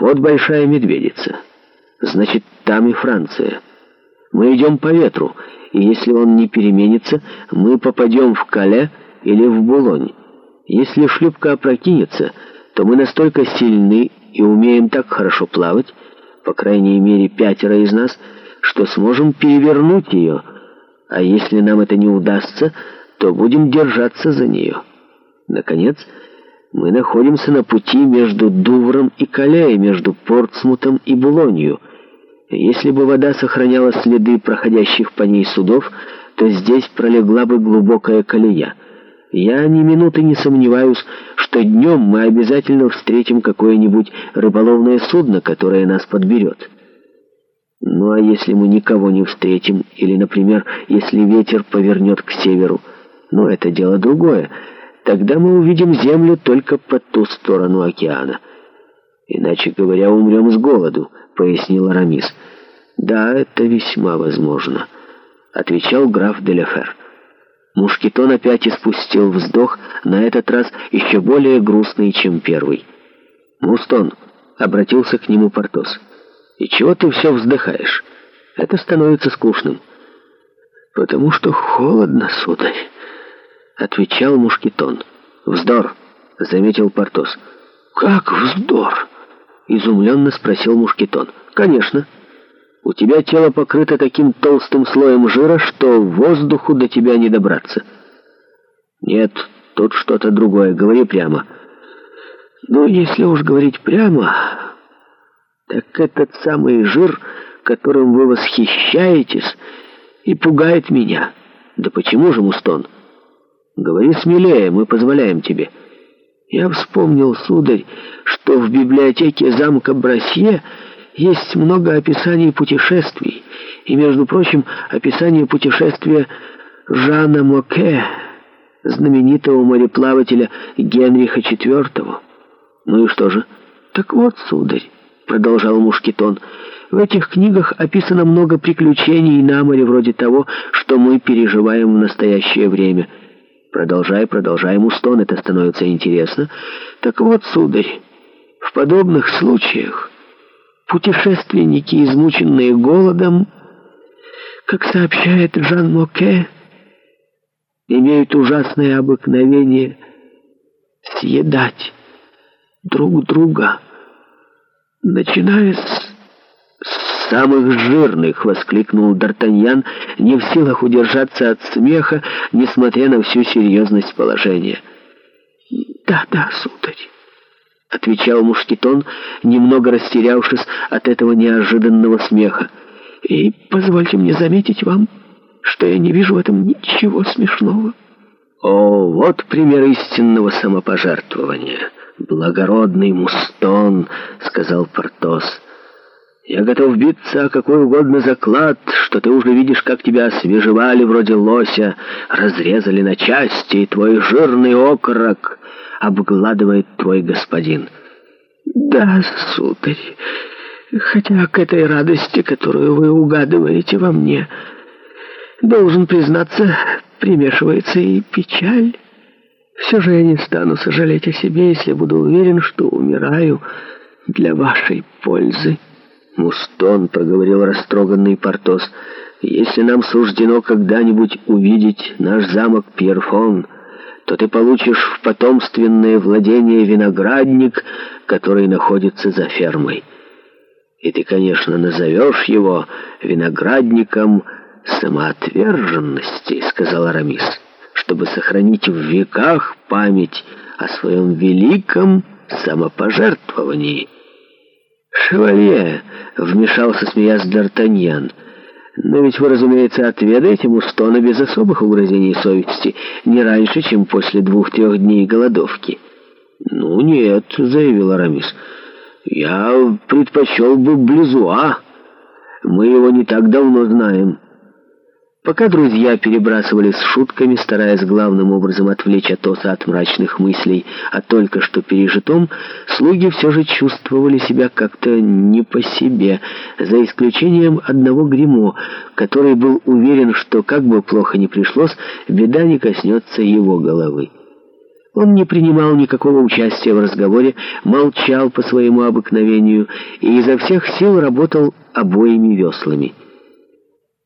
Вот Большая Медведица. Значит, там и Франция. Мы идем по ветру, и если он не переменится, мы попадем в Кале или в Булонь. Если шлюпка опрокинется, то мы настолько сильны и умеем так хорошо плавать, по крайней мере пятеро из нас, что сможем перевернуть ее, а если нам это не удастся, то будем держаться за нее. Наконец, мы находимся на пути между Дувром и Кале, между Портсмутом и Булонью. Если бы вода сохраняла следы проходящих по ней судов, то здесь пролегла бы глубокая колея. Я ни минуты не сомневаюсь, что днем мы обязательно встретим какое-нибудь рыболовное судно, которое нас подберет. Ну а если мы никого не встретим, или, например, если ветер повернет к северу, ну это дело другое». Тогда мы увидим Землю только по ту сторону океана. Иначе говоря, умрем с голоду, — пояснил Арамис. Да, это весьма возможно, — отвечал граф Деляфер. Мушкетон опять испустил вздох, на этот раз еще более грустный, чем первый. «Мустон», — обратился к нему Портос, — «и чего ты все вздыхаешь? Это становится скучным». «Потому что холодно, сударь» отвечал Мушкетон. «Вздор!» — заметил Портос. «Как вздор?» — изумленно спросил Мушкетон. «Конечно. У тебя тело покрыто таким толстым слоем жира, что воздуху до тебя не добраться». «Нет, тут что-то другое. Говори прямо». «Ну, если уж говорить прямо, так этот самый жир, которым вы восхищаетесь, и пугает меня». «Да почему же, Мустон?» Говори смелее, мы позволяем тебе. Я вспомнил, сударь, что в библиотеке замка Брасье есть много описаний путешествий, и, между прочим, описание путешествия Жана Моке, знаменитого мореплавателя Генриха IV. Ну и что же? Так вот, сударь, продолжал Мушкетон, в этих книгах описано много приключений на море вроде того, что мы переживаем в настоящее время — Продолжай, продолжай, ему это становится интересно. Так вот, сударь, в подобных случаях путешественники, измученные голодом, как сообщает Жан Моке, имеют ужасное обыкновение съедать друг друга, начиная с самых жирных!» — воскликнул Д'Артаньян, не в силах удержаться от смеха, несмотря на всю серьезность положения. «Да, да, сударь», — отвечал Мушкетон, немного растерявшись от этого неожиданного смеха. «И позвольте мне заметить вам, что я не вижу в этом ничего смешного». «О, вот пример истинного самопожертвования! Благородный Мустон!» — сказал Портос — я готов биться о какой угодно заклад, что ты уже видишь, как тебя свежевали вроде лося, разрезали на части, и твой жирный окорок обгладывает твой господин. Да, сударь, хотя к этой радости, которую вы угадываете во мне, должен признаться, примешивается и печаль. Все же я не стану сожалеть о себе, если буду уверен, что умираю для вашей пользы. Мустон, — проговорил растроганный Портос, — если нам суждено когда-нибудь увидеть наш замок Пьерфон, то ты получишь в потомственное владение виноградник, который находится за фермой. И ты, конечно, назовешь его виноградником самоотверженности, — сказал Арамис, — чтобы сохранить в веках память о своем великом самопожертвовании. «Шевалье!» — вмешался, смеясь Д'Артаньян. «Но ведь вы, разумеется, отведаете мустона без особых угрозений совести, не раньше, чем после двух-трех дней голодовки». «Ну нет», — заявил Арамис. «Я предпочел бы Близуа. Мы его не так давно знаем». Пока друзья перебрасывались шутками, стараясь главным образом отвлечь Атоса от мрачных мыслей о только что пережитом, слуги все же чувствовали себя как-то не по себе, за исключением одного гримо, который был уверен, что как бы плохо ни пришлось, беда не коснется его головы. Он не принимал никакого участия в разговоре, молчал по своему обыкновению и изо всех сил работал обоими веслами.